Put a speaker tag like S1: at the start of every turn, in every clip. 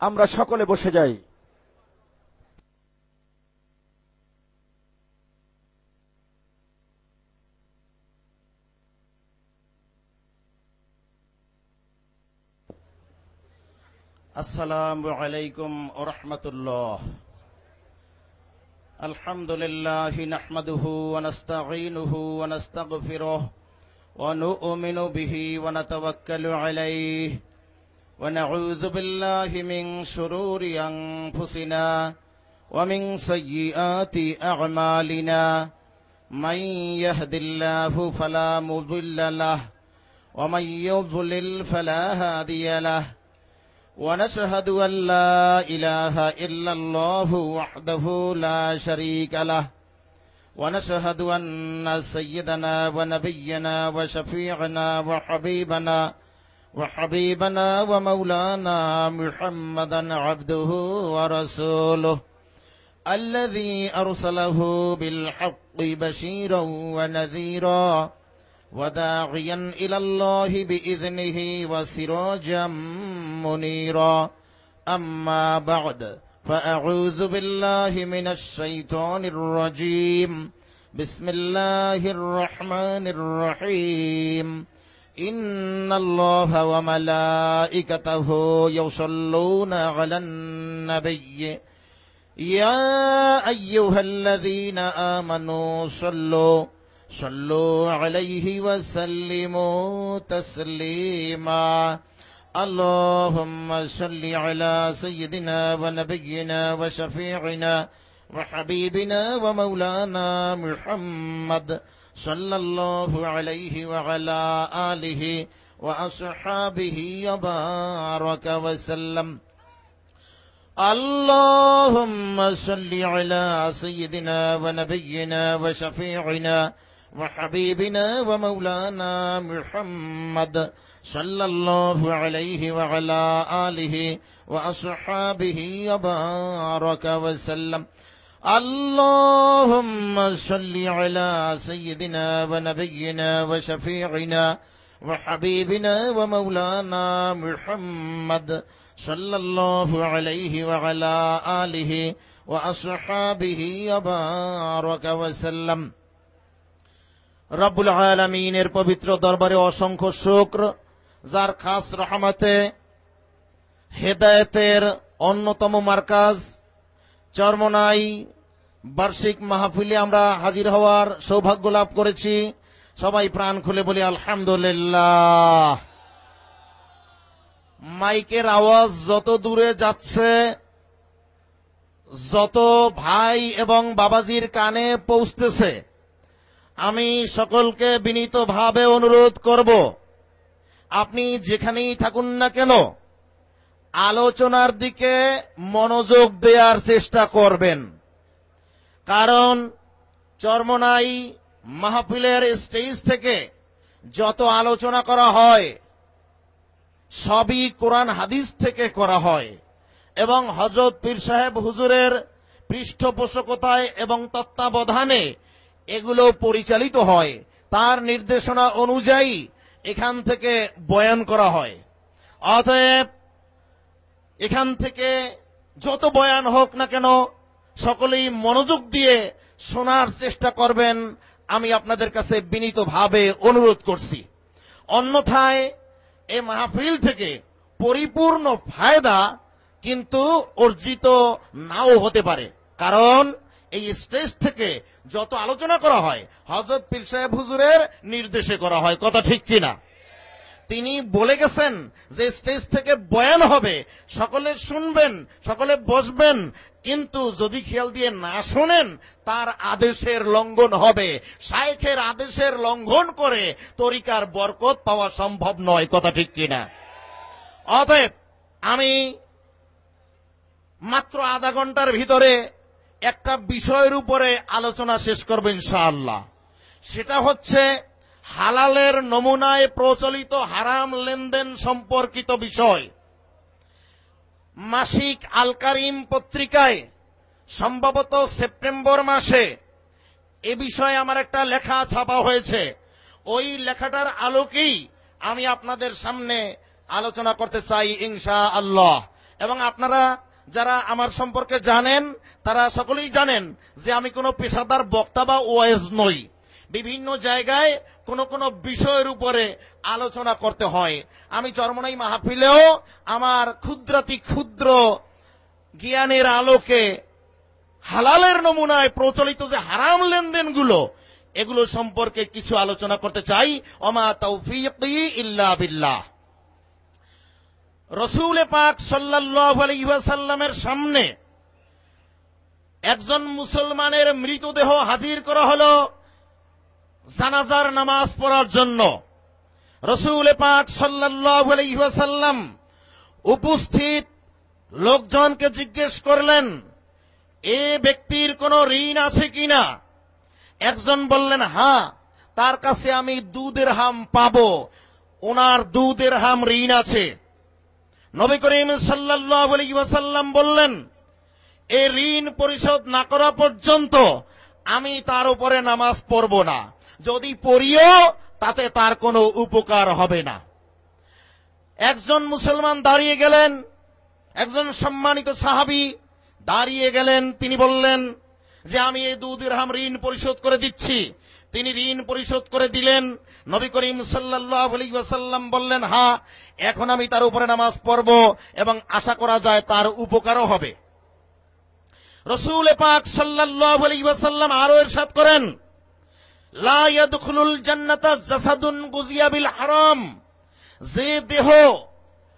S1: আমরা সকলে বসে যাই
S2: السلام عليكم ورحمة الله الحمد لله نحمده ونستعينه ونستغفره ونؤمن به ونتوكل عليه ونعوذ بالله من شرور أنفسنا ومن سيئات أعمالنا. من يهد الله فلا مضل له ومن يضلل فلا هادي له. ونشهد أن لا إله إلا الله وحده لا شريك له. ونشهد أن سيدنا ونبينا وشفيعنا وحبيبنا وحبيبنا ومولانا محمدا عبده ورسوله الذي أرسله بالحق بشيرا ونذيرا وداعيا إلى الله بإذنه وسراجا منيرا. أما بعد فأعوذ بالله من الشيطان الرجيم. بسم الله الرحمن الرحيم. إن الله وملائكته يصلون على النبي. يا أيها الذين آمنوا صلوا صلوا عليه وسلموا تسليما. اللهم صل على سيدنا ونبينا وشفيعنا وحبيبنا ومولانا محمد صلى الله عليه وعلى آله وأصحابه وبارك وسلم اللهم صل على سيدنا ونبينا وشفيعنا وحبيبنا ومولانا محمد صلى الله عليه وعلى آله وأصحابه وبارك وسلم. اللهم صل على سيدنا ونبينا وشفيعنا وحبيبنا ومولانا محمد صلى الله عليه وعلى آله وأصحابه وبارك وسلم রব্বুল আলমিনের পবিত্র দরবারে অসংখ্য শুক্র যার খাস রহমতে হেদায়েতের অন্যতম মার্কাজ চরমনাই বার্ষিক মাহফিলে আমরা হাজির হওয়ার সৌভাগ্য লাভ করেছি। সবাই প্রাণ খুলে বলি আলহামদুলিল্লাহ। মাইকের আওয়াজ যত দূরে যাচ্ছে, যত ভাই এবং বাবাজির কানে পৌঁছতেছে, আমি সকলকে বিনীতভাবে অনুরোধ করব, আপনি যেখানেই থাকুন না কেন আলোচনার দিকে মনোযোগ দেওয়ার চেষ্টা করবেন। কারণ চর্মনাই মাহফিলের স্টেজ থেকে যত আলোচনা করা হয়, সবই কোরআন হাদিস থেকে করা হয় এবং হজরত পীর সাহেব হুজুরের পৃষ্ঠপোষকতায় এবং তত্ত্বাবধানে এগুলো পরিচালিত হয়। তার নির্দেশনা অনুযায়ী এখান থেকে বয়ান করা হয়। অতএব এখান থেকে যত বয়ান হোক না কেন, সকলেই মনোযোগ দিয়ে শোনার চেষ্টা করবেন, আমি আপনাদের কাছে বিনীতভাবে অনুরোধ করছি। অন্যথায় এ মাহফিল থেকে পরিপূর্ণ ফায়দা কিন্তু অর্জিত নাও হতে পারে। কারণ এই স্টেজ থেকে যত আলোচনা করা হয় হজরত পীর সাহেব হুজুরের নির্দেশে করা হয়। কথা ঠিক কিনা? তিনি বলে গেছেন যে স্টেজ থেকে বয়ান হবে। সকলে শুনবেন, সকলে বসবেন, কিন্তু যদি খেয়াল দিয়ে না শোনেন, তার আদেশের লঙ্ঘন হবে। শায়েখের আদেশের লঙ্ঘন করে তরিকার বরকত পাওয়া সম্ভব নয়, কথা ঠিক কিনা? অতএব আমি মাত্র আধা ঘণ্টার ভিতরে একটা বিষয়ের উপরে আলোচনা শেষ করব ইনশাআল্লাহ। সেটা হচ্ছে হালালের নমুনায় প্রচলিত হারাম লেনদেন সম্পর্কিত বিষয়। মাসিক আলকারিম পত্রিকায় সম্ভবত সেপ্টেম্বর মাসে এ বিষয়ে আমার একটা লেখা ছাপা হয়েছে। ওই লেখাটার আলোকেই আমি আপনাদের সামনে আলোচনা করতে চাই ইনশা আল্লাহ এবং আপনারা যারা আমার সম্পর্কে জানেন, তারা সকলেই জানেন যে আমি কোনো পেশাদার বক্তা বা ওয়েজ নই। বিভিন্ন জায়গায় কোন কোন বিষয়ের উপরে আলোচনা করতে হয়। আমি চরমনাই মাহফিলেও আমার ক্ষুদ্রাতি ক্ষুদ্র জ্ঞানের আলোকে হালালের নমুনায় প্রচলিত যে হারাম লেনদেনগুলো, এগুলো সম্পর্কে কিছু আলোচনা করতে চাই। অমা তৌফিক ইল্লা বিল্লাহ। রসুল পাক সাল্লাহ আলহিহাসাল্লামের সামনে একজন মুসলমানের মৃতদেহ হাজির করা হল। জানাজার নামাজ পড়ার জন্য রসুল পাক আলহিহাসাল্লাম উপস্থিত লোকজনকে জিজ্ঞেস করলেন, এ ব্যক্তির কোন ঋণ আছে কিনা? একজন বললেন হ্যাঁ তার কাছে আমি দুধের হাম পাব, ওনার দুধের হাম ঋণ আছে। নবী করিম সাল্লাম বললেন, এ ঋণ পরিশোধ না করা পর্যন্ত আমি তার উপরে নামাজ পড়ব না। যদি পড়িও, তাতে তার কোনো উপকার হবে না। একজন মুসলমান দাঁড়িয়ে গেলেন, একজন সম্মানিত সাহাবি দাঁড়িয়ে গেলেন, তিনি বললেন যে, আমি এই দুধের হাম ঋণ পরিশোধ করে দিচ্ছি। তিনি ঋণ পরিশোধ করে দিলেন। নবী করিম সাল্লাহ বললেন, হা, এখন আমি তার উপরে নামাজ পড়ব এবং আশা করা যায় তার উপকারও হবে। রসুল পাক সাল্লাহ আরও এরশাদ করেন লায়াদুল জান্নাতা জাসাদুন হারাম। যে দেহ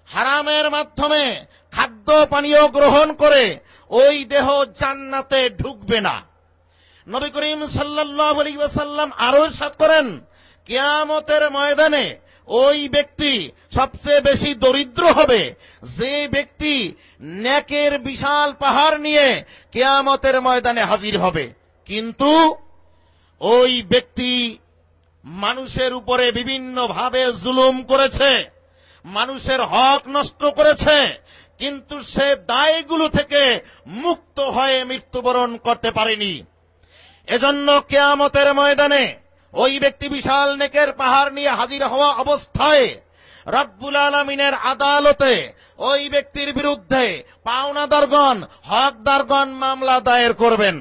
S2: হারামের মাধ্যমে খাদ্য পানীয় গ্রহণ করে, ওই দেহ জান্নাতে ঢুকবে না। নবী করিম সাল্লাম আরও সাত করেন, কেয়ামতের ময়দানে ওই ব্যক্তি সবচেয়ে বেশি দরিদ্র হবে। যে ব্যক্তি ন্যাকের বিশাল পাহাড় নিয়ে কেয়ামতের ময়দানে হাজির হবে। কিন্তু ওই ব্যক্তি মানুষের উপরে বিভিন্ন ভাবে জুলুম করেছে, মানুষের হক নষ্ট করেছে, কিন্তু সে দায়গুলো থেকে মুক্ত হয়ে মৃত্যুবরণ করতে পারেনি। এজন্য কেয়ামতের ময়দানে ওই ব্যক্তি বিশাল নেকের পাহাড় নিয়ে হাজির হওয়া অবস্থায় রব্বুল আলমিনের আদালতে ওই ব্যক্তির বিরুদ্ধে পাওনাদারগণ, হকদারগণ মামলা দায়ের করবেন।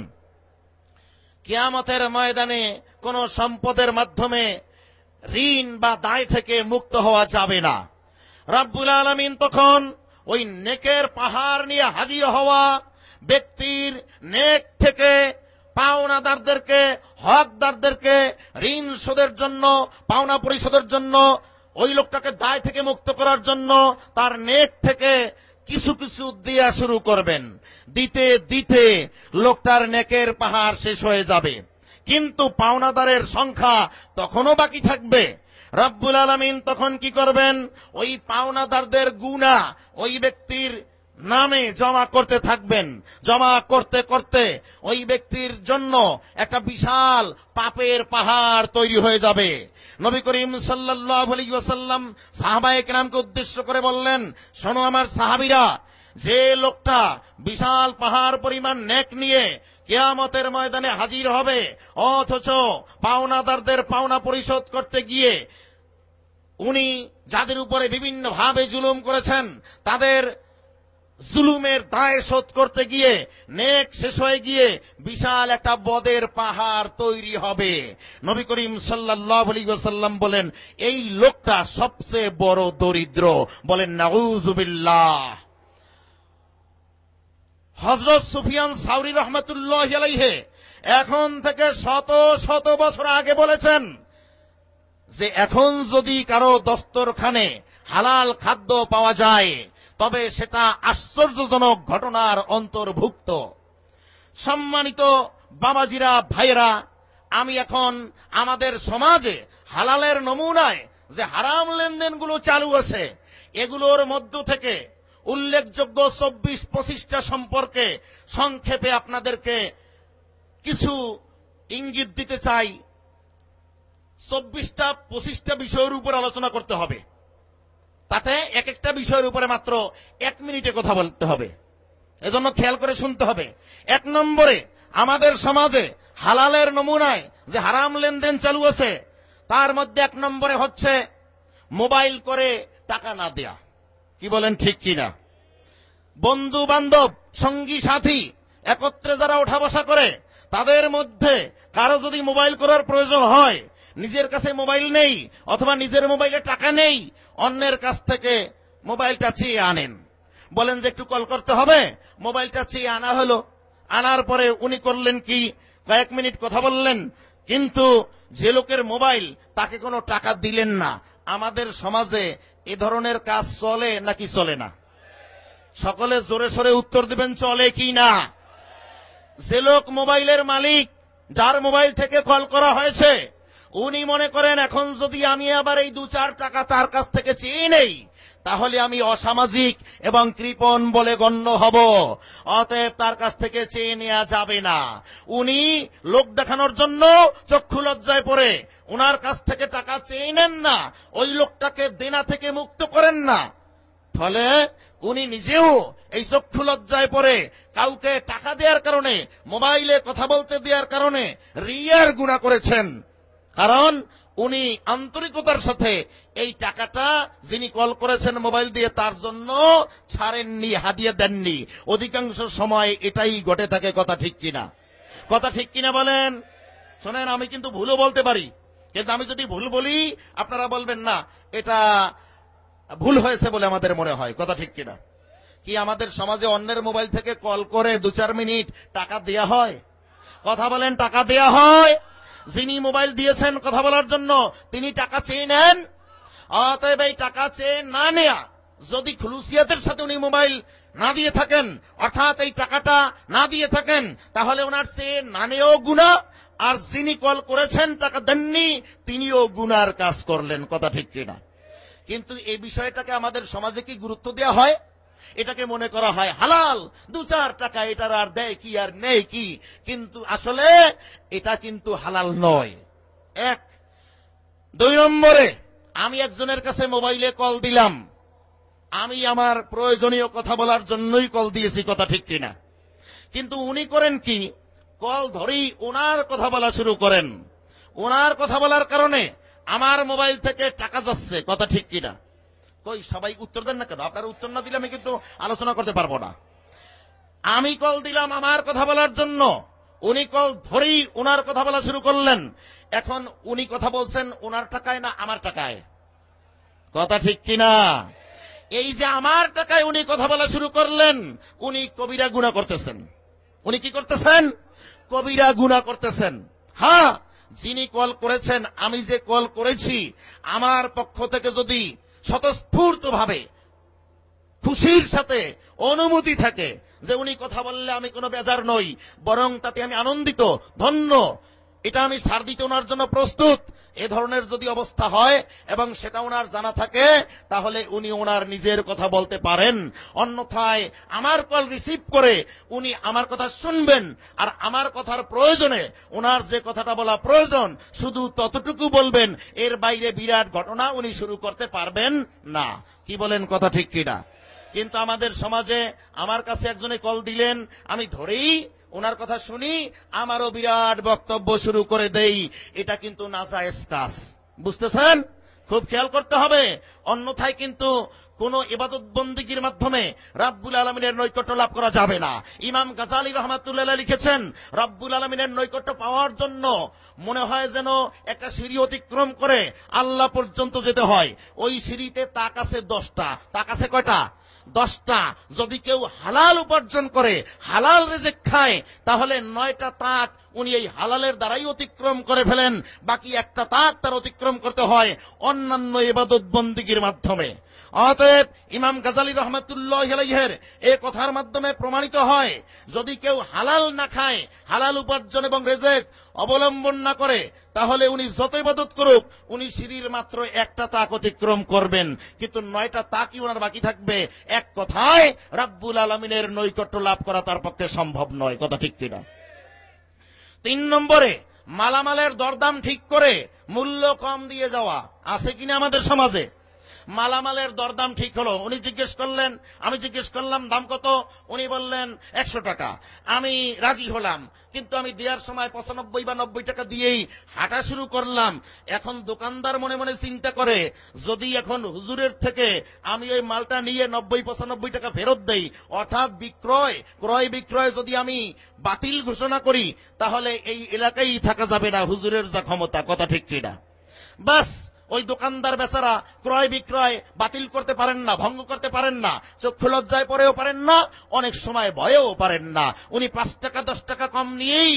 S2: কেয়ামতের ময়দানে কোন সম্পদের মাধ্যমে ঋণ বা দায় থেকে মুক্ত হওয়া যাবে না। রব্বুল আলমিন তখন ওই নেকের পাহাড় নিয়ে হাজির হওয়া ব্যক্তির নেক থেকে পাওনাদারদেরকে, হকদারদেরকে, ঋণ শোধের জন্য, পাওনা পরিশোধের জন্য, ওই লোকটাকে দায় থেকে মুক্ত করার জন্য তার নেক থেকে কিছু কিছু দেয়া শুরু করবেন। দিতে দিতে লোকটার নেকের পাহাড় শেষ হয়ে যাবে। কিন্তু পাওনাদারের সংখ্যা তখনও বাকি থাকবে। রব্বুল আলমিন তখন কি করবেন? ওই পাওনাদারদের গুণা ওই ব্যক্তির নামে জমা করতে থাকবেন। জমা করতে করতে ওই ব্যক্তির জন্য একটা বিশাল পাপের পাহাড় তৈরি হয়ে যাবে। নবী করিম সাল্লাম সাহাবায়ক নামকে উদ্দেশ্য করে বললেন, শোনো আমার সাহাবিরা, যে লোকটা বিশাল পাহাড় পরিমাণ নেক নিয়ে কেয়ামতের ময়দানে হাজির হবে, অথচ পাওনাদারদের পাওনা পরিশোধ করতে গিয়ে উনি যাদের উপরে বিভিন্ন ভাবে জুলুম করেছেন, তাদের জুলুমের দায় শোধ করতে গিয়ে, নেক শেষ হয়ে গিয়ে বিশাল একটা বদের পাহাড় তৈরি হবে। নবী করিম সাল্লাহ বলেন, এই লোকটা সবচেয়ে বড় দরিদ্র। বলেন নাউজুবিল্লাহ হজরত সুফিয়ান সাউরি রহমতুল্লাহ আলাইহে এখন থেকে শত শত বছর আগে বলেছেন যে এখন যদি কারও দস্তরখানে হালাল খাদ্য পাওয়া যায় তবে সেটা আশ্চর্যজনক ঘটনার অন্তর্ভুক্ত। সম্মানিত বাবাজিরা, ভাইয়েরা, আমি এখন আমাদের সমাজে হালালের নমুনায় যে হারাম লেনদেনগুলো চালু আছে, এগুলোর মধ্য থেকে উল্লেখযোগ্য চব্বিশ পঁচিশটা সম্পর্কে সংক্ষেপে আপনাদেরকে কিছু ইঙ্গিত দিতে চাই। চব্বিশটা পঁচিশটা বিষয়ের উপর আলোচনা করতে হবে। তাতে এক একটা বিষয়ের উপরে মাত্র এক মিনিটে কথা বলতে হবে। এজন্য খেয়াল করে শুনতে হবে। এক নম্বরে, আমাদের সমাজে হালালের নমুনায় যে হারাম লেনদেন চালু আছে, তার মধ্যে এক নম্বরে হচ্ছে মোবাইল করে টাকা না দেয়া। কি বলেন ঠিক কিনা? বন্ধু বান্ধব সঙ্গী, সাথী একত্রে যারা ওঠা বসা করে, তাদের মধ্যে কারও যদি মোবাইল করার প্রয়োজন হয় নিজের কাছে মোবাইল নেই, অথবা নিজের মোবাইলে টাকা নেই, অন্যের কাছ থেকে মোবাইলটা চেয়ে আনেন। বলেন যে একটু কল করতে হবে, মোবাইলটা চেয়ে আনা হলো। আনার পরে উনি করলেন কি? কয়েক মিনিট কথা বললেন, কিন্তু যে লোকের মোবাইল তাকে কোনো টাকা দিলেন না। আমাদের সমাজে এ ধরনের কাজ চলে নাকি চলে না? সকলে জোরে সরে উত্তর দিবেন, চলে কি না? যে লোক মোবাইলের মালিক, যার মোবাইল থেকে কল করা হয়েছে উনি মনে করেন, এখন যদি আমি আবার এই দু চার টাকা তার কাছ থেকে চেয়ে নেই, তাহলে আমি অসামাজিক এবং কৃপণ বলে গণ্য হব। অতএব তার কাছ থেকে চেয়ে নেওয়া যাবে না। উনি লোক দেখানোর জন্য চক্ষু লজ্জায় পড়ে। উনার কাছ থেকে টাকা চেয়ে নেন না, ওই লোকটাকে দেনা থেকে মুক্ত করেন না। ফলে উনি নিজেও এই চক্ষু লজ্জায় পড়ে। কাউকে টাকা দেওয়ার কারণে, মোবাইলে কথা বলতে দেওয়ার কারণে, রিয়ার গুণা করেছেন। কারণ উনি আন্তরিকতার সাথে এই টাকাটা যিনি কল করেছেন মোবাইল দিয়ে তার জন্য ছাড়েননি, হাদিয়ে দেননি। অধিকাংশ সময় এটাই ঘটে থাকে, কথা ঠিক কিনা? কথা ঠিক কিনা বলেন? শোনেন, আমি কিন্তু ভুলও বলতে পারি। কিন্তু আমি যদি ভুল বলি, আপনারা বলবেন, না, এটা ভুল হয়েছে বলে আমাদের মনে হয়। কথা ঠিক কিনা? কি আমাদের সমাজে অন্যের মোবাইল থেকে কল করে দু চার মিনিট টাকা দেয়া হয়? কথা বলেন, টাকা দেয়া হয়? যিনি মোবাইল দিয়েছেন কথা বলার জন্য, তিনি টাকা চেয়ে নেন। অতএব এই টাকা চেয়ে না নেয়া, যদি খুলুসিয়াতের সাথে উনি মোবাইল না দিয়ে থাকেন, অর্থাৎ এই টাকাটা না দিয়ে থাকেন, তাহলে ওনার চেয়ে না নেও গুণা আর যিনি কল করেছেন টাকা দেননি, তিনিও গুনার কাজ করলেন, কথা ঠিক কিনা? কিন্তু এই বিষয়টাকে আমাদের সমাজে কি গুরুত্ব দেওয়া হয়? এটাকে মনে করা হয় হালাল। দু চার টাকা এটার আর দেয় কি আর নেই কি? কিন্তু আসলে এটা কিন্তু হালাল নয়। এক, দুই নম্বরে, আমি একজনের কাছে মোবাইলে কল দিলাম। আমি আমার প্রয়োজনীয় কথা বলার জন্যই কল দিয়েছি, কথা ঠিক কিনা। কিন্তু উনি করেন কি? কল ধরেই ওনার কথা বলা শুরু করেন। ওনার কথা বলার কারণে আমার মোবাইল থেকে টাকা যাচ্ছে, কথা ঠিক কিনা। কই, সবাই উত্তর দেন না কেন? আপনার উত্তর না দিলে আমি কিন্তু আলোচনা করতে পারব না। আমি কল দিলাম আমার কথা বলার জন্য। উনি কল ধরেই ওনার কথা বলা শুরু করলেন। এখন উনি কথা বলছেন ওনার টাকায় না আমার টাকায়? কথা ঠিক কিনা? এই যে আমার টাকায় উনি কথা বলা শুরু করলেন, উনি কবিরা গুণা করতেছেন। উনি কি করতেছেন? কবিরা গুণা করতেছেন। হ্যাঁ যিনি কল করেছেন, আমি যে কল করেছি, আমার পক্ষ থেকে যদি স্বতঃস্ফূর্ত ভাবে খুশির সাথে অনুমতি থাকে যে উনি কথা বললে আমি কোনো বেজার নই, বরং তাতে আমি আনন্দিত, ধন্য এটা আমি ছাড় দিতে ওনার জন্য প্রস্তুত। এ ধরনের যদি অবস্থা হয় এবং সেটা ওনার জানা থাকে, তাহলে উনি ওনার নিজের কথা বলতে পারেন। অন্যথায় আমার কল রিসিভ করে উনি আমার কথা শুনবেন, আর আমার কথার প্রয়োজনে ওনার যে কথাটা বলা প্রয়োজন, শুধু ততটুকু বলবেন, এর বাইরে বিরাট ঘটনা উনি শুরু করতে পারবেন না। কি বলেন কথা ঠিক কিনা? কিন্তু আমাদের সমাজে আমার কাছে একজনে কল দিলেন, আমি ধরেই ওনার কথা শুনি আমারও বিরাট বক্তব্য শুরু করে দেই। এটা কিন্তু নাজায়েজ বুঝতেছেন? খুব খেয়াল করতে হবে। অন্যথায় কিন্তু কোন ইবাদত বন্দিগির মাধ্যমে রাব্বুল আলমিনের নৈকট্য লাভ করা যাবে না। ইমাম গাজালি রহমাতুল্লাহ লিখেছেন, রাব্বুল আলমিনের নৈকট্য পাওয়ার জন্য মনে হয় যেন একটা সিঁড়ি অতিক্রম করে আল্লাহ পর্যন্ত যেতে হয়। ওই সিঁড়িতে তাক আছে দশটা। তাক আছে কয়টা? দশটা। যদি কেউ হালাল উপার্জন করে, হালাল রেজেক খায়, তাহলে নয়টা তাক উনি এই হালালের দ্বারাই অতিক্রম করে ফেলেন। বাকি একটা তাক তার অতিক্রম করতে হয় অন্যান্য ইবাদত বন্দীগীর মাধ্যমে। অতএব ইমাম গাজালি রহমতুল্লাহ আলাইহের, এ কথার মাধ্যমে প্রমাণিত হয়, যদি কেউ হালাল না খায়, হালাল উপার্জন এবং রেজেক অবলম্বন না করে, তাহলে উনি যত ইবাদত করুক, উনি সিঁড়ির মাত্র একটা তাক অতিক্রম করবেন। কিন্তু নয়টা তাকই ওনার বাকি থাকবে। এক কথায়, রাব্বুল আলমিনের নৈকট্য লাভ করা তার পক্ষে সম্ভব নয়। কথা ঠিক কিনা? তিন নম্বরে, মালামালের দরদাম ঠিক করে, মূল্য কম দিয়ে যাওয়া। আছে কিনা আমাদের সমাজে? মালামালের দরদাম ঠিক হলো। উনি জিজ্ঞেস করলেন, আমি জিজ্ঞেস করলাম, দাম কত? উনি বললেন, একশো টাকা। আমি রাজি হলাম, কিন্তু আমি দেওয়ার সময় পঁচানব্বই বা নব্বই টাকা দিয়েই হাঁটা শুরু করলাম। এখন দোকানদার মনে মনে চিন্তা করে, যদি এখন হুজুরের থেকে আমি ওই মালটা নিয়ে নব্বই, পঁচানব্বই টাকা ফেরত দেই, অর্থাৎ বিক্রয়, ক্রয় বিক্রয় যদি আমি বাতিল ঘোষণা করি, তাহলে এই এলাকায় থাকা যাবে না হুজুরের যা ক্ষমতা। কথা ঠিক কিনা? বাস ওই দোকানদার বেচারা ক্রয় বিক্রয় বাতিল করতে পারেন না, ভঙ্গ করতে পারেন না চক্ষু লজ্জায় পরেও পারেন না, অনেক সময় ভয়েও পারেন না। উনি পাঁচ টাকা, দশ টাকা কম নিয়েই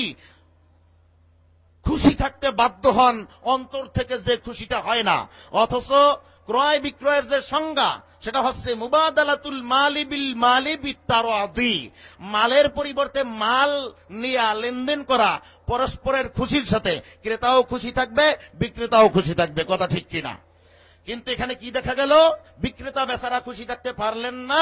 S2: খুশি থাকতে বাধ্য হন, অন্তর থেকে যে খুশিটা হয় না। অথচ ক্রয় বিক্রয়ের যে সংজ্ঞা, সেটা হচ্ছে মুবাদালাতুল মালি বিল মালি বিত্তার আদি মালের পরিবর্তে মাল নিয়া লেনদেন করা পরস্পরের খুশির সাথে। ক্রেতাও খুশি থাকবে, বিক্রেতাও খুশি থাকবে, কথা ঠিক কিনা? কিন্তু এখানে কি দেখা গেল? বিক্রেতা বেচারা খুশি থাকতে পারলেন না।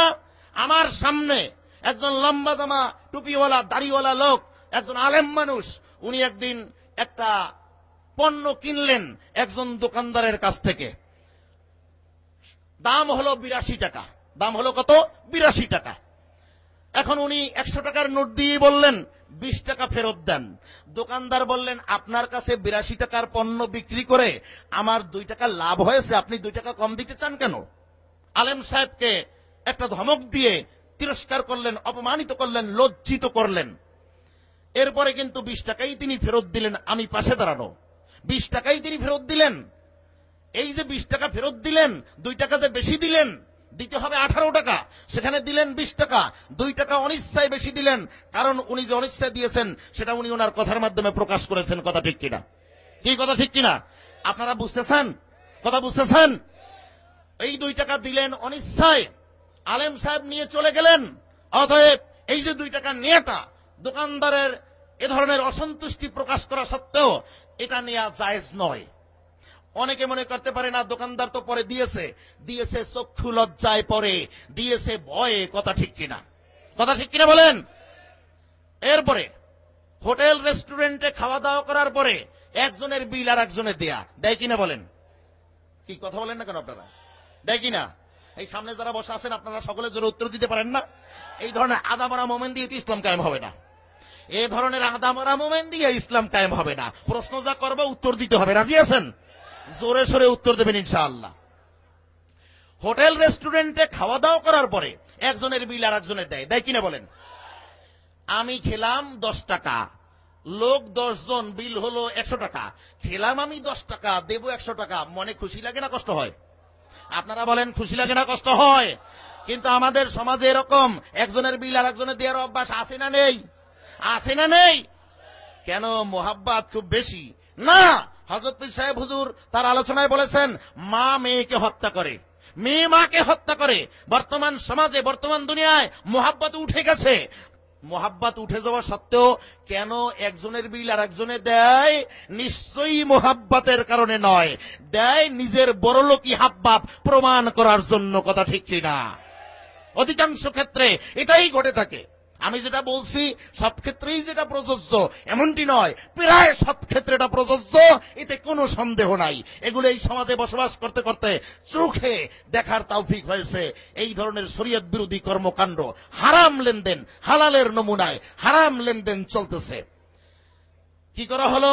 S2: আমার সামনে একজন লম্বা জামা টুপিওয়ালা, দাড়িওয়ালা লোক, একজন আলেম মানুষ, উনি একদিন একটা পণ্য কিনলেন একজন দোকানদারের কাছ থেকে। দাম হলো বিরাশি টাকা। দাম হলো কত? বিরাশি টাকা। এখন উনি একশো টাকার নোট দিয়ে বললেন, বিশ টাকা ফেরত দেন। দোকানদার বললেন, আপনার কাছে বিরাশি টাকার পণ্য বিক্রি করে আমার দুই টাকা লাভ হয়েছে, আপনি দুই টাকা কম দিতে চান কেন? আলেম সাহেবকে একটা ধমক দিয়ে তিরস্কার করলেন, অপমানিত করলেন, লজ্জিত করলেন। এরপরে কিন্তু বিশ টাকাই তিনি ফেরত দিলেন, আমি পাশে দাঁড়ানো। বিশ টাকাই তিনি ফেরত দিলেন। এই যে বিশ টাকা ফেরত দিলেন, দুই টাকা যে বেশি দিলেন, দিতে হবে আঠারো টাকা। সেখানে দিলেন বিশ টাকা। দুই টাকা অনিচ্ছায় বেশি দিলেন, কারণ উনি যে অনিচ্ছায় দিয়েছেন, সেটা উনি ওনার কথার মাধ্যমে প্রকাশ করেছেন। কথা ঠিক কিনা? কি কথা ঠিক কিনা? আপনারা বুঝতেছেন? কথা বুঝতেছেন? এই দুই টাকা দিলেন অনিচ্ছায়। আলেম সাহেব নিয়ে চলে গেলেন। অতএব এই যে দুই টাকা নেওয়াটা দোকানদারের এ ধরনের অসন্তুষ্টি প্রকাশ করা সত্ত্বেও এটা নেওয়া জায়েজ নয়। অনেকে মনে করতে পারে না, দোকানদার তো পরে দিয়েছে। দিয়েছে চক্ষু লজ্জায় পরে। দিয়েছে ভয়ে, কথা ঠিক কিনা? কথা ঠিক কিনা বলেন? এরপরে, হোটেল, রেস্টুরেন্টে খাওয়া দাওয়া করার পরে একজনের বিল আর একজনের দেয়া। দেয় কিনা বলেন? কি, কথা বলেন না কেন আপনারা? দেয় কিনা? এই সামনে যারা বসে আছেন, আপনারা সকলের জন্য উত্তর দিতে পারেন না? এই ধরনের আদামারা মোমেন দিয়ে ইসলাম কায়েম হবে না। এ ধরনের আদামারা মোমেন দিয়ে ইসলাম কায়েম হবে না। প্রশ্ন যা করব, উত্তর দিতে হবে। রাজি আছেন? জোরে সোরে উত্তর দেবেন ইনশাআল্লাহ। হোটেল, রেস্টুরেন্টে খাওয়া দাওয়া করার পরে একজনের বিল আর একজনের দেয়। দেয় কিনা বলেন? আমি খেলাম দশ টাকা। লোক দশ জন বিল হলো একশো টাকা। খেলাম আমি দশ টাকা, দেবো একশো টাকা। মনে খুশি লাগে না, কষ্ট হয়? আপনারা বলেন, খুশি লাগে না, কষ্ট হয়? কিন্তু আমাদের সমাজে এরকম একজনের বিল আর একজনের দেওয়ার অভ্যাস আছে না নেই? আছে না নেই? কেন? মোহাব্বাত খুব বেশি। না! হজরত পীর সাহেব হুজুর তার আলোচনায় বলেছেন, মা মেয়েকে হত্যা করে। মেয়ে মাকে হত্যা করে। বর্তমান সমাজে, বর্তমান দুনিয়ায় মোহাব্বত উঠে গেছে। মোহাব্বত উঠে যাওয়া সত্ত্বেও কেন একজনের বিল আর একজনে দেয়? নিশ্চয়ই মোহাব্বতের কারণে নয়। দেয় নিজের বড়লোকি হাবভাব প্রমাণ করার জন্য, কথা ঠিক কিনা? অধিকাংশ ক্ষেত্রে এটাই ঘটে থাকে। আমি যেটা বলছি, সব ক্ষেত্রেই যেটা প্রযোজ্য, এমনটি নয়। প্রায় সব ক্ষেত্রে এটা প্রযোজ্য, এতে কোনো সন্দেহ নাই। এগুলো এই সমাজে বসবাস করতে করতে চোখে দেখার তৌফিক হয়েছে। এই ধরনের শরীয়ত বিরোধী কর্মকাণ্ড হারাম লেনদেন, হালালের নমুনায় হারাম লেনদেন চলতেছে। কি করা হলো?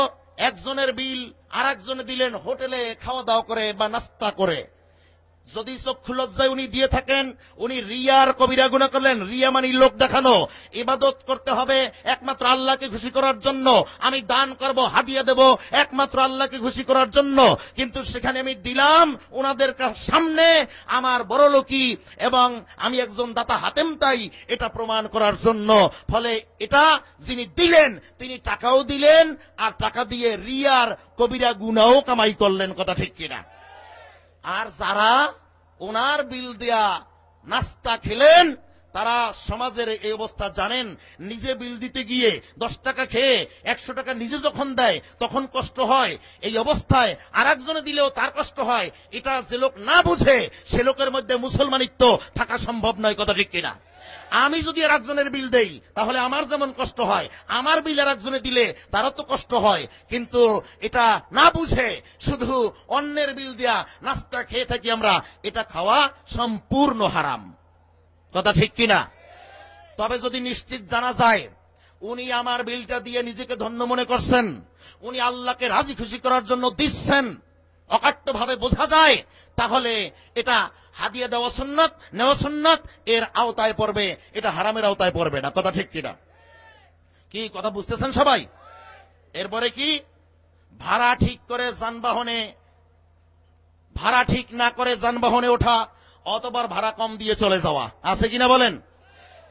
S2: একজনের বিল আর দিলেন হোটেলে খাওয়া দাওয়া করে বা নাস্তা করে। যদি চক্ষু লজ্জায় উনি দিয়ে থাকেন, উনি রিয়ার কবিরা গুণা করলেন, রিয়া মানে লোক দেখানো। ইবাদত করতে হবে একমাত্র আল্লাহকে খুশি করার জন্য। আমি দান করব, হাদিয়া দেব একমাত্র আল্লাহকে খুশি করার জন্য। কিন্তু সেখানে আমি দিলাম ওনাদের সামনে আমার বড় লোকি এবং আমি একজন দাতা হাতেম তাই এটা প্রমাণ করার জন্য। ফলে এটা যিনি দিলেন, তিনি টাকাও দিলেন, আর টাকা দিয়ে রিয়ার কবিরা গুনাও কামাই করলেন, কথা ঠিক কিনা? আর যারা ওনার বিল দেয়া নাস্তা খেলেন, তারা সমাজের এই অবস্থা জানেন, নিজে বিল দিতে গিয়ে দশ টাকা খেয়ে একশো টাকা নিজে যখন দেয়, তখন কষ্ট হয়। এই অবস্থায় আর একজনে দিলেও তার কষ্ট হয়। এটা যে লোক না বুঝে, সে লোকের মধ্যে মুসলমানিত্ব থাকা সম্ভব নয়, কথা ঠিক কিনা? আমি যদি আর একজনের বিল দেই, তাহলে আমার যেমন কষ্ট হয়, আমার বিল আর একজনে দিলে তারও তো কষ্ট হয়। কিন্তু এটা না বুঝে শুধু অন্যের বিল দেয়া নাস্তা খেয়ে থাকি আমরা, এটা খাওয়া সম্পূর্ণ হারাম। কথা ঠিক কিনা? তবে যদি নিশ্চিত জানা যায়, উনি আমার বিলটা দিয়ে নিজেকে ধন্য মনে করছেন, উনি আল্লাহকে রাজি খুশি করার জন্য দিচ্ছেন অকাট্য ভাবে বোঝা যায়, তাহলে এটা হাদিয়া দেওয়া সুন্নত, নেওয়া সুন্নত, এর আওতায় পড়বে, এটা হারামের আওতায় পড়বে না, কথা ঠিক কিনা? কি, কথা বুঝতেছেন সবাই? এরপরে কি? ভাড়া ঠিক করে যানবাহনে, ভাড়া ঠিক না করে যানবাহনে ওঠা, অতবার ভাড়া কম দিয়ে চলে যাওয়া, আছে কিনা বলেন?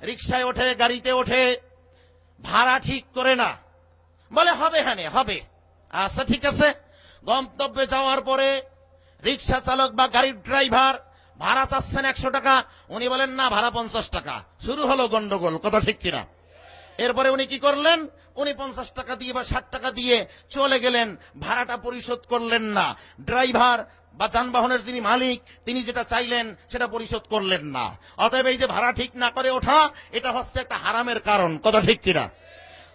S2: রিক্সায় ওঠে, গাড়িতে ওঠে, ভাড়া ঠিক করে না। বলে হবে হ্যাঁ হবে। আচ্ছা ঠিক আছে। গন্তব্যে যাওয়ার পরে রিক্সা চালক বা গাড়ির ড্রাইভার ভাড়া চাচ্ছেন একশো টাকা, উনি বলেন, না, ভাড়া পঞ্চাশ টাকা। শুরু হলো গন্ডগোল, কথা ঠিক কিনা? এরপরে উনি কি করলেন? উনি পঞ্চাশ টাকা দিয়ে বা ষাট টাকা দিয়ে চলে গেলেন। ভাড়াটা পরিশোধ করলেন না। ড্রাইভার বা যানবাহনের যিনি মালিক, তিনি যেটা চাইলেন, সেটা পরিশোধ করলেন না। অতএব এই যে ভাড়া ঠিক না করে ওঠা, এটা হচ্ছে একটা হারামের কারণ, কথা ঠিক কিনা?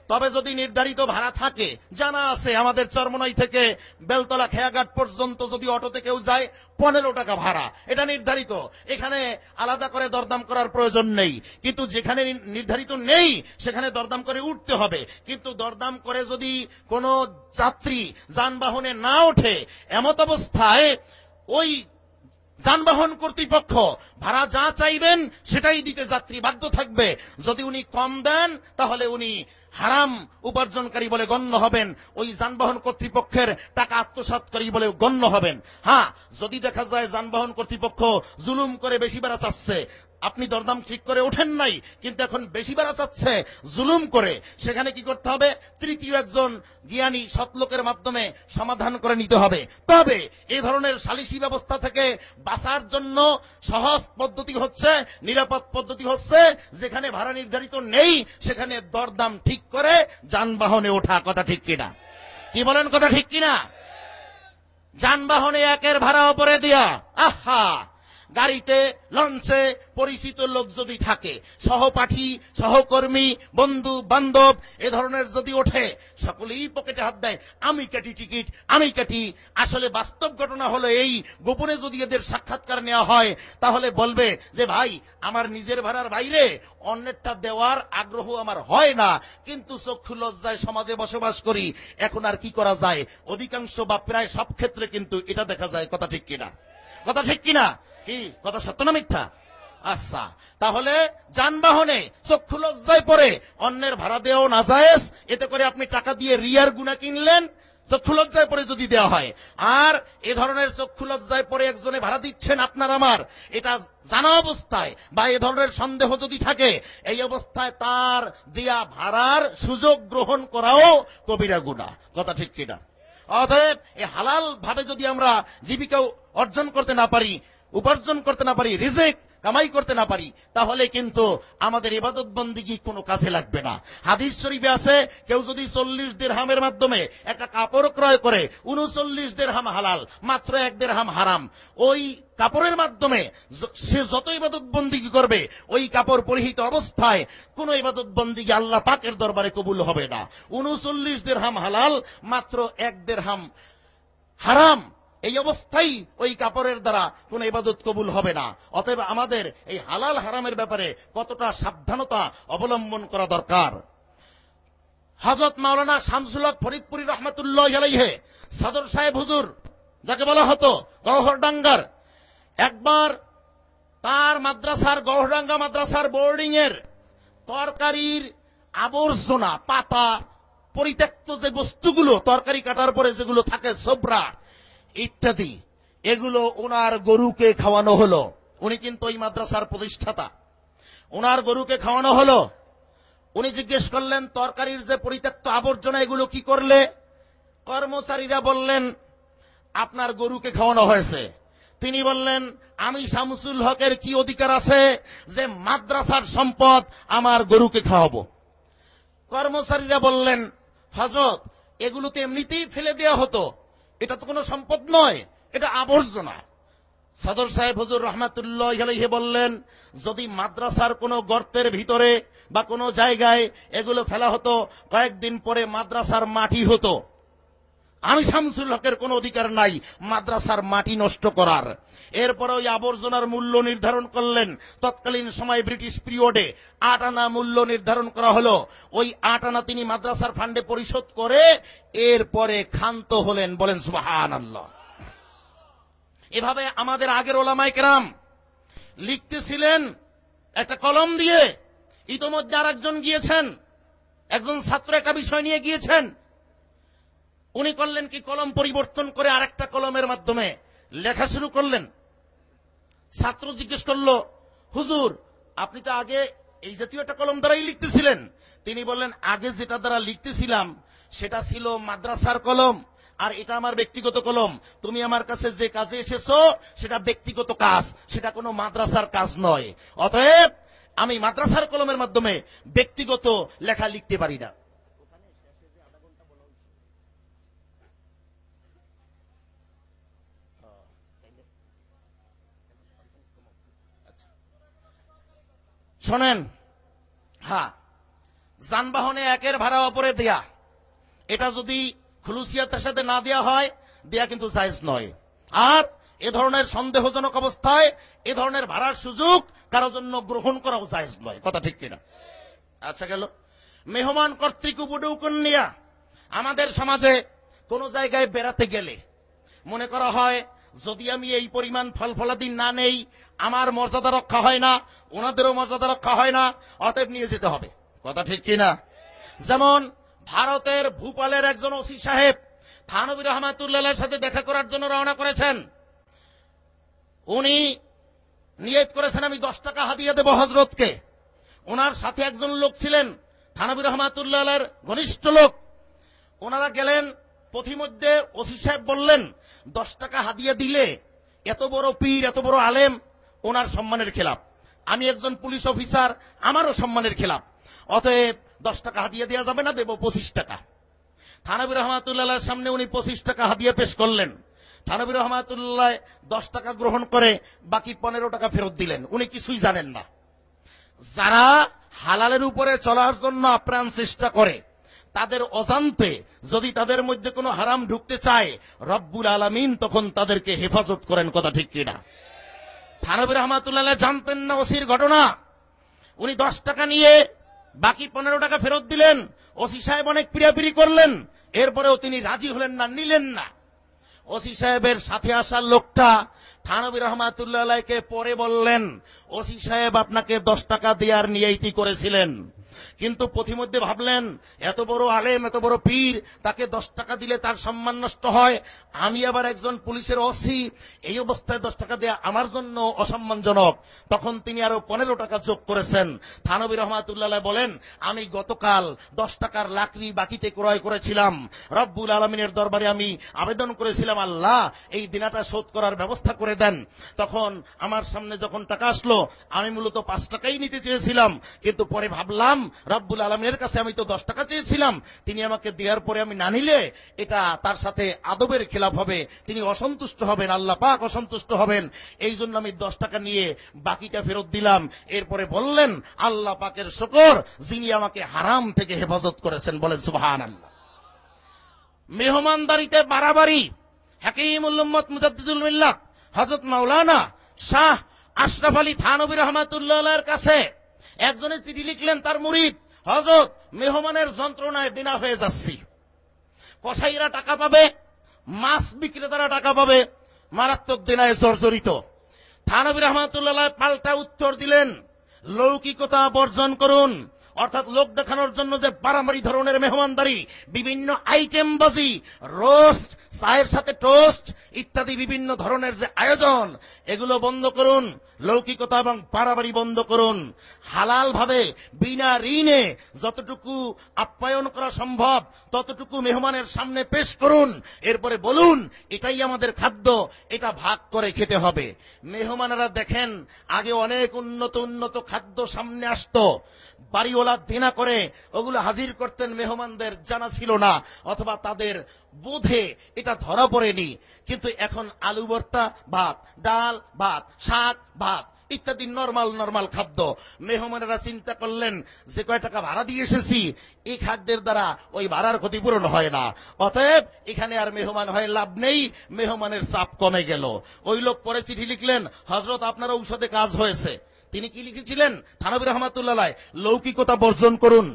S2: তবে যদি নির্ধারিত ভাড়া থাকে, জানা আছে আমাদের চরমনাই থেকে বেলতলা খেয়াঘাট পর্যন্ত যদি অটোতে কেউ যায়, পনেরো টাকা ভাড়া। এটা নির্ধারিত। এখানে আলাদা করে দরদাম করার প্রয়োজন নেই। কিন্তু যেখানে নির্ধারিত নেই, সেখানে দরদাম করে উঠতে হবে। কিন্তু দরদাম করে যদি কোনো যাত্রী যানবাহনে না ওঠে, এমত অবস্থায় ওই যানবাহন কর্তৃপক্ষ ভাড়া যা চাইবেন, সেটাই দিতে যাত্রী বাধ্য থাকবে। যদি উনি কম দেন, তাহলে উনি হারাম উপার্জনকারী বলে গণ্য হবেন। ওই যানবাহন কর্তৃপক্ষের টাকা আত্মসাতকারী বলে গণ্য হবেন। হ্যাঁ যদি দেখা যায় যানবাহন কর্তৃপক্ষ জুলুম করে বেশি বেড়া চাচ্ছে আপনি দরদাম ঠিক করে ওঠেন নাই, কিন্তু এখন বেশি বেড়া চাচ্ছে, জুলুম করে। সেখানে কি করতে হবে? তৃতীয় একজন জ্ঞানী সৎলোকের মাধ্যমে সমাধান করে নিতে হবে। তবে এই ধরনের সালিসি ব্যবস্থা থেকে বাঁচার জন্য সহজ পদ্ধতি হচ্ছে, নিরাপদ পদ্ধতি হচ্ছে, যেখানে ভাড়া নির্ধারিত নেই, সেখানে দরদাম ঠিক করে যানবাহনে ওঠা। কথা ঠিক কিনা? কি বলেন কথা ঠিক কিনা? যানবাহনে একের ভাড়া ওপরে দেয়া। আহা! গাড়িতে, লঞ্চে পরিচিত লোক যদি থাকে, সহপাঠী, সহকর্মী, বন্ধু, বান্ধব, এ ধরনের যদি ওঠে, সকলেই পকেটে হাত দেয়, আমি কাটি টিকিট, আমি কাটি। আসলে বাস্তব ঘটনা হলো এই, গোপনে যদি এদের সাক্ষাৎকার নেওয়া হয়, তাহলে বলবে যে, ভাই, আমার নিজের ভাড়ার বাইরে অন্যেরটা দেওয়ার আগ্রহ আমার হয় না, কিন্তু চক্ষু লজ্জায় সমাজে বসবাস করি, এখন আর কি করা যায়? অধিকাংশ বা প্রায় সব ক্ষেত্রে কিন্তু এটা দেখা যায়, কথা ঠিক কিনা? কথা ঠিক কিনা? কি? কথা সত্য না মিথ্যা? আচ্ছা। তাহলে যানবাহনে চক্ষু লজ্জায় পরে অন্যের ভাড়া দেওয়া না যায়স এতে করে আপনি টাকা দিয়ে রিয়ার গুণা কিনলেন চক্ষু লজ্জায় পরে যদি দেওয়া হয়। আর এ ধরনের চক্ষু লজ্জায় পরে একজনে ভাড়া দিচ্ছেন আপনার আমার, এটা জানা অবস্থায়, বা এ ধরনের সন্দেহ যদি থাকে, এই অবস্থায় তার দেয়া ভাড়ার সুযোগ গ্রহণ করাও কবিরা গুণা। কথা ঠিক কিনা? অতএব এ হালাল ভাবে যদি আমরা জীবিকা অর্জন করতে না পারি উপার্জন করতে না পারি, রিজেক কামাই করতে না পারি, তাহলে কিন্তু আমাদের ইবাদত বন্দিগি কোনো কাজে লাগবে না। হাদিস শরীফে আছে, কেউ যদি চল্লিশ হামের মাধ্যমে একটা কাপড় ক্রয় করে, উনচল্লিশ হাম হালাল, মাত্র এক হাম হারাম, ওই কাপড়ের মাধ্যমে সে যত ইবাদত বন্দিগি করবে, ওই কাপড় পরিহিত অবস্থায় কোন ইবাদত বন্দিগি আল্লাহ পাকের দরবারে কবুল হবে না। উনচল্লিশ হাম হালাল, মাত্র এক হাম হারাম। এই অবস্থাই ওই কাপড়ের দ্বারা কোন ইবাদত কবুল হবে না। অতএব আমাদের এই হালাল হারামের ব্যাপারে কতটা সাবধানতা অবলম্বন করা দরকার। হজরত মাওলানা শামসুলক ফরিদপুরি রহমতুল্লাহ আলাইহে, সদর সাহেব হুজুর, যাকে বলা হতো গহরডাঙ্গার একবার তার মাদ্রাসার গহরডাঙ্গা মাদ্রাসার বোর্ডিং এর তরকারির আবর্জনা, পাতা, পরিত্যক্ত যে বস্তুগুলো, তরকারি কাটার পরে যেগুলো থাকে সোবরা ইত্যাদি। এগুলো ওনার গরুকে খাওয়ানো হলো। উনি কিন্তু ওই মাদ্রাসার প্রতিষ্ঠাতা। ওনার গরুকে খাওয়ানো হলো। উনি জিজ্ঞেস করলেন, তরকারির যে পরিত্যক্ত আবর্জনা, এগুলো কি করলে? কর্মচারীরা বললেন, আপনার গরুকে খাওয়ানো হয়েছে। তিনি বললেন, আমি শামসুল হকের কি অধিকার আছে যে মাদ্রাসার সম্পদ আমার গরুকে খাওয়াবো? কর্মচারীরা বললেন হজরত এগুলো তো এমনিতেই ফেলে দেওয়া হতো। এটা তো কোনো সম্পদ নয়, এটা আবর্জনা। সদর সাহেব হজুর রহমাতুল্লাহ আলাইহি বললেন, যদি মাদ্রাসার কোনো গর্তের ভিতরে বা কোনো জায়গায় এগুলো ফেলা হতো, কয়েকদিন পরে মাদ্রাসার মাটি হতো। আমি শামসুল হকের কোনো অধিকার নাই, মাদ্রাসার মাটি নষ্ট করার। এরপরে ওই আবর্জনার মূল্য নির্ধারণ করলেন। তৎকালীন সময় ব্রিটিশ পিরিয়ডে আট আনা মূল্য নির্ধারণ করা হলো। ওই আট আনা তিনি মাদ্রাসার ফান্ডে পরিশোধ করে এরপরে ক্ষান্ত হলেন, বলেন সুবাহান এভাবে আমাদের আগের ওলামাই কেরাম লিখতেছিলেন একটা কলম দিয়ে, ইতোমধ্যে আর একজন গিয়েছেন, একজন ছাত্র একটা বিষয় নিয়ে গিয়েছেন উনি করলেন কি কলম পরিবর্তন করে আরেকটা কলমের মাধ্যমে লেখা শুরু করলেন। ছাত্র জিজ্ঞেস করল, হুজুর, আপনি তো আগে এই জাতীয় একটা কলম দ্বারাই লিখতেছিলেন। তিনি বললেন, আগে যেটা দ্বারা লিখতেছিলাম, সেটা ছিল মাদ্রাসার কলম, আর এটা আমার ব্যক্তিগত কলম। তুমি আমার কাছে যে কাজে এসেছ, সেটা ব্যক্তিগত কাজ, সেটা কোনো মাদ্রাসার কাজ নয়। অতএব, আমি মাদ্রাসার কলমের মাধ্যমে ব্যক্তিগত লেখা লিখতে পারি না। শোনেন। হ্যাঁ যানবাহনে একের ভাড়া অপরে দেয়া। এটা যদি খুলুসিয়াতের সাথে না দেয়া হয়, দেয়া কিন্তু জায়েজ নয়। আর এ ধরনের সন্দেহজনক অবস্থায় এ ধরনের ভাড়ার সুযোগ কারও জন্য গ্রহণ করাও জায়েজ নয়। কথা ঠিক কিনা? আচ্ছা গেল। মেহমান কর্তৃক উপডৌকন্যা আমাদের সমাজে কোন জায়গায় বেড়াতে গেলে মনে করা হয় যদি আমি এই পরিমাণ ফল ফলাদি না নেই, আমার মর্যাদা রক্ষা হয় না, ওনাদেরও মর্যাদা রক্ষা হয় না, অতএব নিয়ে যেতে হবে। কথা ঠিক কিনা যেমন ভারতের ভূপালের একজন ওসি সাহেব থানবির রহমাতুল্লাহের সাথে দেখা করার জন্য রওনা করেছেন। উনি নিয়ত করেছেন, আমি দশ টাকা হাদিয়ে দেব হজরতকে। ওনার সাথে একজন লোক ছিলেন থানবির রহমাতুল্লাহের ঘনিষ্ঠ লোক। ওনারা গেলেন পথিমধ্যে ওসি সাহেব বললেন, দশ টাকা হাদিয়া দিলে এত বড় পীর, এত বড় আলেম, ওনার সম্মানের খেলাপ। আমি একজন পুলিশ অফিসার, আমারও সম্মানের খেলাপ। অতএব দশ টাকা হাদিয়া দেওয়া যাবে না, দেব পঁচিশ টাকা। থানবির রহমাতুল্লাহ সামনে উনি পঁচিশ টাকা হাদিয়া পেশ করলেন। থানবির রহমাতুল্লাহ দশ টাকা গ্রহণ করে বাকি পনেরো টাকা ফেরত দিলেন। উনি কিছুই জানেন না। যারা হালালের উপরে চলার জন্য আপ্রাণ চেষ্টা করে তাদের অজান্তে যদি তাদের মধ্যে কোনো হারাম ঢুকতে চায়, রব্বুল আলমিন তখন তাদেরকে হেফাজত করেন, কথা ঠিক কিনা? থানবির রহমাতুল্লাহ জানতেন না ওসির ঘটনা। উনি দশ টাকা নিয়ে বাকি পনেরো টাকা ফেরত দিলেন, ওসি সাহেব অনেক পিড়াপিড়ি করলেন, এরপরেও তিনি রাজি হলেন না, নিলেন না। ওসি সাহেবের সাথে আসা লোকটা থানবী রহমাতুল্লাহকে পরে বললেন, ওসি সাহেব, আপনাকে দশ টাকা দেওয়ার নিয়াইতি করেছিলেন। কিন্তু পথিমধ্যে ভাবলেন, এত বড় আলেম, এত বড় পীর, তাকে দশ টাকা দিলে তার সম্মান নষ্ট হয়। আমি আবার একজন পুলিশের অসি এই অবস্থায় দশ টাকা দেয়া আমার জন্য অসম্মানজনক। তখন তিনি আরও পনেরো টাকা যোগ করেছেন। থানবী রহমাতুল্লাহ বলেন, আমি গতকাল দশ টাকার লাকড়ি বাকিতে ক্রয় করেছিলাম। রব্বুল আলমিনের দরবারে আমি আবেদন করেছিলাম, আল্লাহ, এই দিনাটা শোধ করার ব্যবস্থা করে দেন। তখন আমার সামনে যখন টাকা আসলো, আমি মূলত পাঁচ টাকাই নিতে চেয়েছিলাম। কিন্তু পরে ভাবলাম রব্বুল আলমের কাছে আমি তো দশ টাকা চেয়েছিলাম। তিনি আমাকে দেওয়ার পরে আমি না নিলে এটা তার সাথে আদবের খেলাফ হবে। তিনি অসন্তুষ্ট হবেন, আল্লাহ পাক অসন্তুষ্ট হবেন। এই জন্য আমি দশ টাকা নিয়ে বাকিটা ফেরত দিলাম। এরপরে বললেন, আল্লাহ পাকের শকর, যিনি আমাকে হারাম থেকে হেফাজত করেছেন বলেন সুবাহান আল্লাহ মেহমানদারিতে বাড়াবাড়ি, হাকিমুল উম্মত মুজাদ্দিদুল মিল্লাত, হযরত মাওলানা শাহ আশরাফ আলী থানবী রহমাতুল্লাহর কাছে একজনে চিঠি লিখলেন, তার মুরিদ হজরত মেহমানের যন্ত্রণায় দিনা হয়ে যাচ্ছি। কসাইরা টাকা পাবে, মাছ বিক্রেতারা টাকা পাবে, মারাত্মক দিনায় জর্জরিত। থানবী রহমাতুল্লাহ পাল্টা উত্তর দিলেন, লৌকিকতা বর্জন করুন। অর্থাৎ লোক দেখানোর জন্য যে বাড়াবাড়ি ধরনের মেহমানদারি, বিভিন্ন আইটেম বাজি, রোস্ট চায়ের সাথে টোস্ট, ইত্যাদি বিভিন্ন ধরনের যে আয়োজন, এগুলো বন্ধ করুন, লৌকিকতা এবং বাড়াবাড়ি বন্ধ করুন। হালাল ভাবে বিনা ঋণে যতটুকু আপ্যায়ন করা সম্ভব, ততটুকু মেহমানের সামনে পেশ করুন। এরপরে বলুন, এটাই আমাদের খাদ্য, এটা ভাগ করে খেতে হবে। মেহমানেরা দেখেন, আগে অনেক উন্নত উন্নত খাদ্য সামনে আসতো। বাড়িওয়ালা দিনা করে, ওগুলো হাজির করতেন মেহমানদের, জানা ছিল না, অথবা তাদের বোধে এটা ধরা পড়েনি। কিন্তু এখন আলু ভর্তা, ভাত, ডাল, ভাত, শাক, ভাত ইত্যাদি নরমাল নরমাল খাদ্য। মেহমানেরা চিন্তা করলেন, যে কয় টাকা ভাড়া দিয়ে এসেছি, এই খাদ্যের দ্বারা ওই ভাড়ার ক্ষতিপূরণ হয় না। অতএব এখানে আর মেহমান হয়ে লাভ নেই, মেহমানের চাপ কমে গেল। ওই লোক পরে চিঠি লিখলেন হজরত আপনার ঔষধে কাজ হয়েছে। তিনি কি লিখেছিলেন? থানবির রহমাতুল্লাহ লৌকিকতা বর্জন করুন।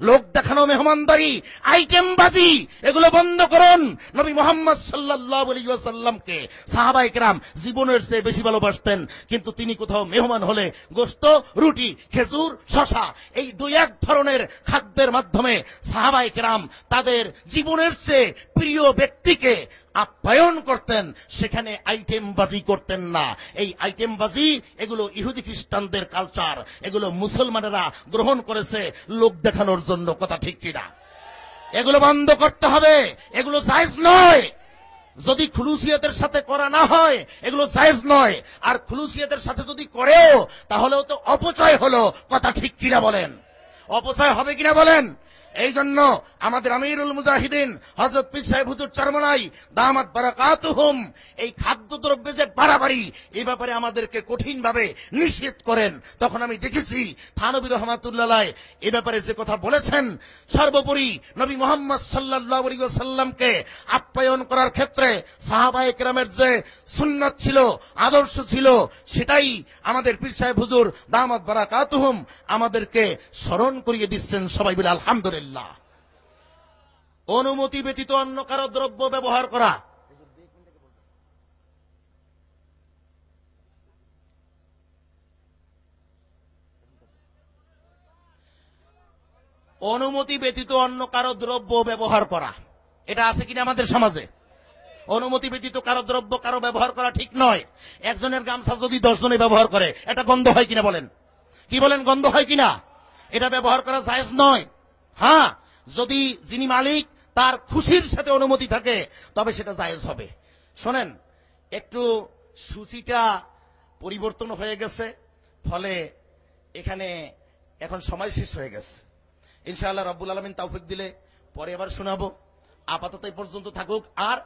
S2: লোক দেখানো মেহমানদারি আইটেম বাজি এগুলো বন্ধ করুন। নবী মোহাম্মদ সাল্লাহামকে সাহাবাই কেরাম জীবনের চেয়ে বেশি ভালোবাসতেন, কিন্তু তিনি কোথাও মেহমান হলে গোস্ত, রুটি, খেজুর, শশা, এই দুই এক ধরনের খাদ্যের মাধ্যমে সাহাবাই কেরাম তাদের জীবনের চেয়ে প্রিয় ব্যক্তিকে আপ্যায়ন করতেন, সেখানে আইটেম বাজি করতেন না। এই আইটেম বাজি এগুলো ইহুদি খ্রিস্টানদের কালচার এগুলো মুসলমানেরা গ্রহণ করেছে লোক দেখানোর জন্য, কথা ঠিক কিনা? এগুলো বন্ধ করতে হবে, এগুলো জায়জ নয়। যদি খুলুসিয়তের সাথে করা না হয়, এগুলো জায়েজ নয়। আর খুলুসিয়তের সাথে যদি করেও, তাহলেও তো অপচয় হলো, কথা ঠিক কিনা বলেন? অপচয় হবে কিনা বলেন? এই জন্য আমাদের আমিরুল মুজাহিদিন হজরত পীর সাহেব হুজুর চরমনাই, দামাত বারাকাতুহুম, এই খাদ্যদ্রব্যে যে বাড়াবাড়ি, এই ব্যাপারে আমাদেরকে কঠিন ভাবে নিষেধ করেন। তখন আমি দেখেছি, থানবী রহমাতুল্লাহ এ ব্যাপারে যে কথা বলেছেন, সর্বোপরি নবী মোহাম্মদ সাল্লাহ আপ্যায়ন করার ক্ষেত্রে সাহাবায়ে কেরামের যে সুন্নত ছিল, আদর্শ ছিল, সেটাই আমাদের পীর সাহেব হুজুর দামাত বারাকাতুহুম আমাদেরকে স্মরণ করিয়ে দিচ্ছেন সবাই বলে আলহামদুলিল্লাহ। অনুমতি ব্যতীত অন্য কারও দ্রব্য ব্যবহার করা। অনুমতি ব্যতীত অন্য কারও দ্রব্য ব্যবহার করা। এটা আছে কিনা আমাদের সমাজে? অনুমতি ব্যতীত কারও দ্রব্য কারও ব্যবহার করা ঠিক নয়। একজনের গামছা যদি দশজনে ব্যবহার করে, এটা গন্ধ হয় কিনা বলেন? কি বলেন, গন্ধ হয় কিনা? এটা ব্যবহার করা জায়েজ নয়। হ্যাঁ যদি যিনি মালিক, তার খুশির সাথে অনুমতি থাকে, তবে সেটা জায়েজ হবে। শোনেন, একটু সূচিটা পরিবর্তন হয়ে গেছে, ফলে এখানে এখন সময় শেষ হয়ে গেছে। ইনশাআল্লাহ রব্বুল আলমিন তাওফিক দিলে পরে আবার শোনাবো। আপাতত এই পর্যন্ত থাকুক, আর